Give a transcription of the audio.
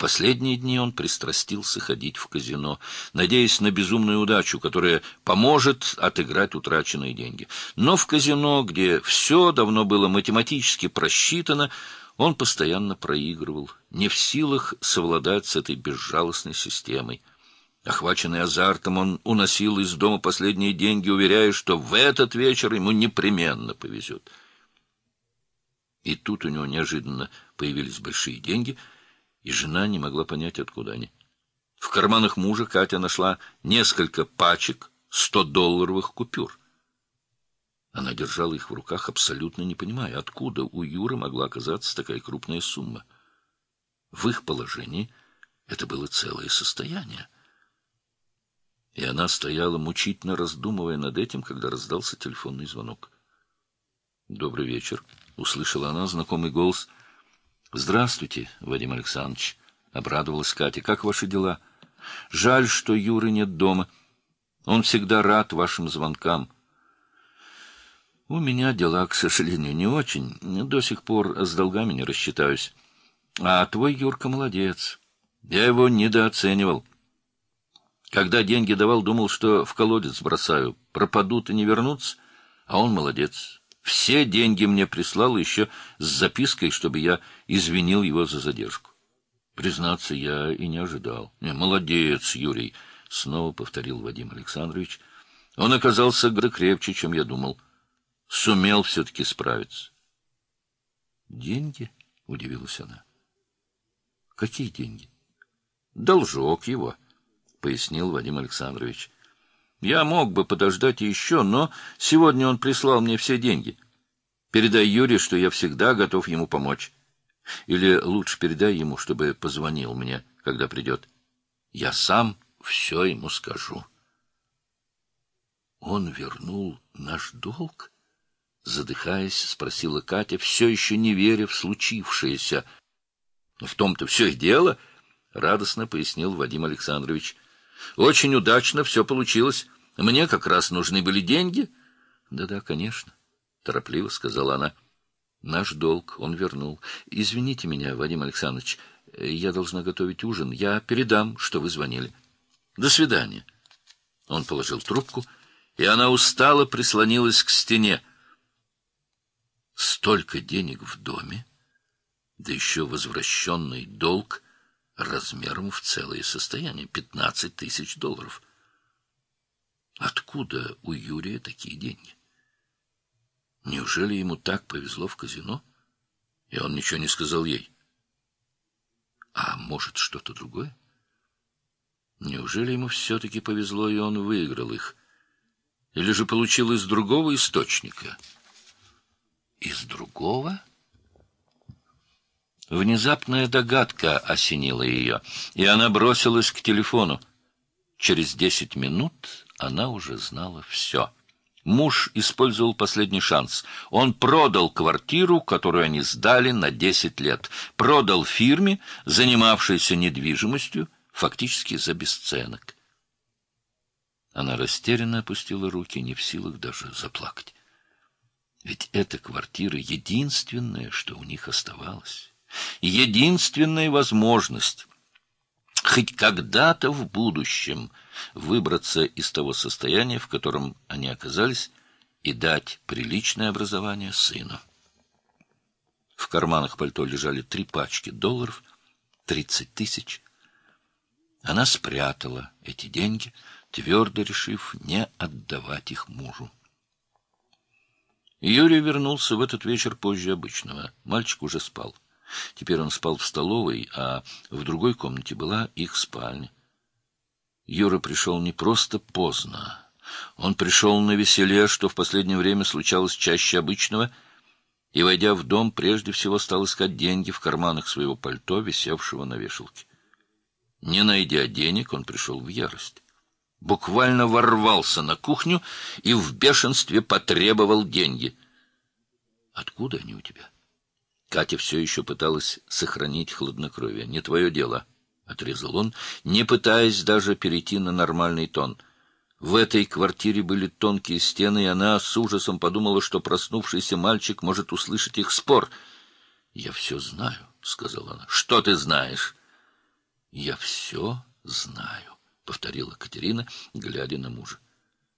последние дни он пристрастился ходить в казино, надеясь на безумную удачу, которая поможет отыграть утраченные деньги. Но в казино, где все давно было математически просчитано, он постоянно проигрывал, не в силах совладать с этой безжалостной системой. Охваченный азартом, он уносил из дома последние деньги, уверяя, что в этот вечер ему непременно повезет. И тут у него неожиданно появились большие деньги, и жена не могла понять, откуда они. В карманах мужа Катя нашла несколько пачек сто-долларовых купюр. Она держала их в руках, абсолютно не понимая, откуда у Юры могла оказаться такая крупная сумма. В их положении это было целое состояние. И она стояла, мучительно раздумывая над этим, когда раздался телефонный звонок. «Добрый вечер», — услышала она знакомый голос. «Здравствуйте, Вадим Александрович», — обрадовалась Катя. «Как ваши дела? Жаль, что Юры нет дома. Он всегда рад вашим звонкам». У меня дела, к сожалению, не очень. До сих пор с долгами не рассчитаюсь. А твой Юрка молодец. Я его недооценивал. Когда деньги давал, думал, что в колодец бросаю. Пропадут и не вернутся. А он молодец. Все деньги мне прислал еще с запиской, чтобы я извинил его за задержку. Признаться, я и не ожидал. Не, молодец, Юрий, — снова повторил Вадим Александрович. Он оказался гораздо крепче, чем я думал. — сумел все-таки справиться. «Деньги?» — удивилась она. «Какие деньги?» «Должок его», — пояснил Вадим Александрович. «Я мог бы подождать еще, но сегодня он прислал мне все деньги. Передай Юре, что я всегда готов ему помочь. Или лучше передай ему, чтобы позвонил мне, когда придет. Я сам все ему скажу». «Он вернул наш долг?» Задыхаясь, спросила Катя, все еще не веря в случившееся. — В том-то все и дело, — радостно пояснил Вадим Александрович. — Очень удачно все получилось. Мне как раз нужны были деньги. Да — Да-да, конечно, — торопливо сказала она. — Наш долг он вернул. Извините меня, Вадим Александрович, я должна готовить ужин. Я передам, что вы звонили. До свидания. Он положил трубку, и она устало прислонилась к стене. Столько денег в доме, да еще возвращенный долг размером в целое состояние — пятнадцать тысяч долларов. Откуда у Юрия такие деньги? Неужели ему так повезло в казино? И он ничего не сказал ей. А может, что-то другое? Неужели ему все-таки повезло, и он выиграл их? Или же получил из другого источника — из другого? Внезапная догадка осенила ее, и она бросилась к телефону. Через десять минут она уже знала все. Муж использовал последний шанс. Он продал квартиру, которую они сдали на десять лет. Продал фирме, занимавшейся недвижимостью, фактически за бесценок. Она растерянно опустила руки, не в силах даже заплакать. Ведь эта квартира — единственное, что у них оставалось. Единственная возможность хоть когда-то в будущем выбраться из того состояния, в котором они оказались, и дать приличное образование сыну. В карманах пальто лежали три пачки долларов, тридцать тысяч. Она спрятала эти деньги, твердо решив не отдавать их мужу. Юрий вернулся в этот вечер позже обычного. Мальчик уже спал. Теперь он спал в столовой, а в другой комнате была их спальня. Юра пришел не просто поздно. Он пришел на веселе, что в последнее время случалось чаще обычного, и, войдя в дом, прежде всего стал искать деньги в карманах своего пальто, висевшего на вешалке. Не найдя денег, он пришел в ярость буквально ворвался на кухню и в бешенстве потребовал деньги. «Откуда они у тебя?» Катя все еще пыталась сохранить хладнокровие. «Не твое дело», — отрезал он, не пытаясь даже перейти на нормальный тон. В этой квартире были тонкие стены, и она с ужасом подумала, что проснувшийся мальчик может услышать их спор. «Я все знаю», — сказала она. «Что ты знаешь?» Я все знаю, — повторила Катерина, глядя на мужа.